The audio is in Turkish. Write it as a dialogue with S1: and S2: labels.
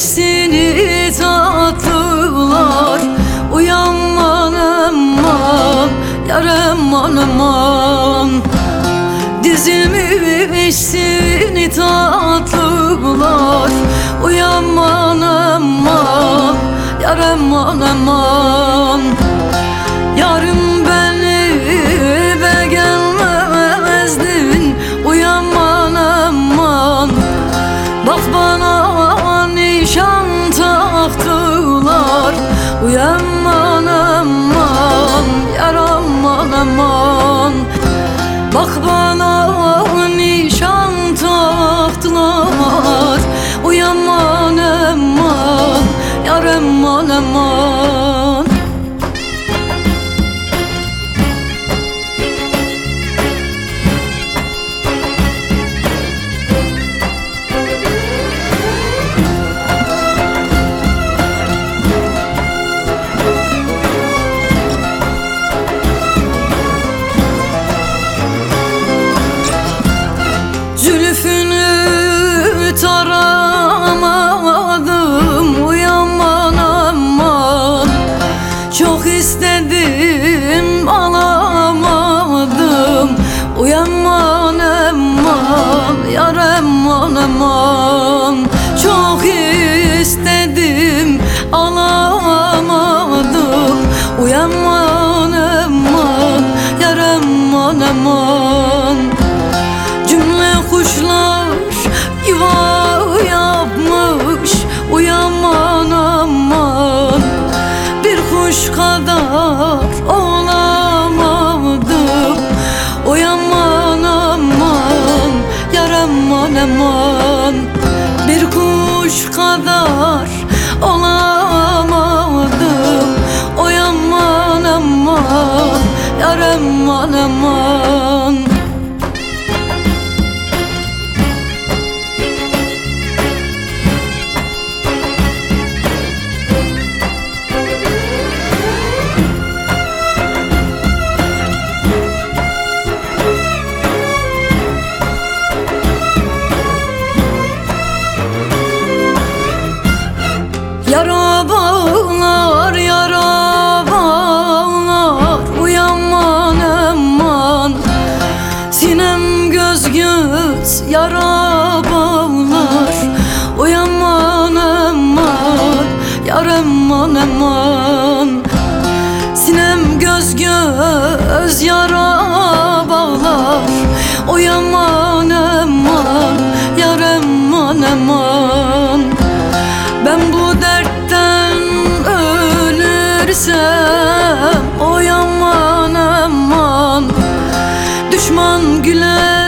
S1: Seni tatlılar uyanman aman Yar aman. Aman Dizilmiş seni tatlılar uyanman aman Yar aman. Aman Yarın beni be gelmezdin. Uyanman aman. Bak bana nişan taktılar Uyanman aman Yar aman Bak bana nişan taktılar. Uyanman aman Yar aman aman Çok istedim alamadım. Uyanman aman Yar aman aman hasret yara bağlar. Oy aman aman yar aman aman. Sinem göz göz yara bağlar. Oy aman aman yar aman aman. Ben bu dertten ölürsem Oy aman aman. Düşman güler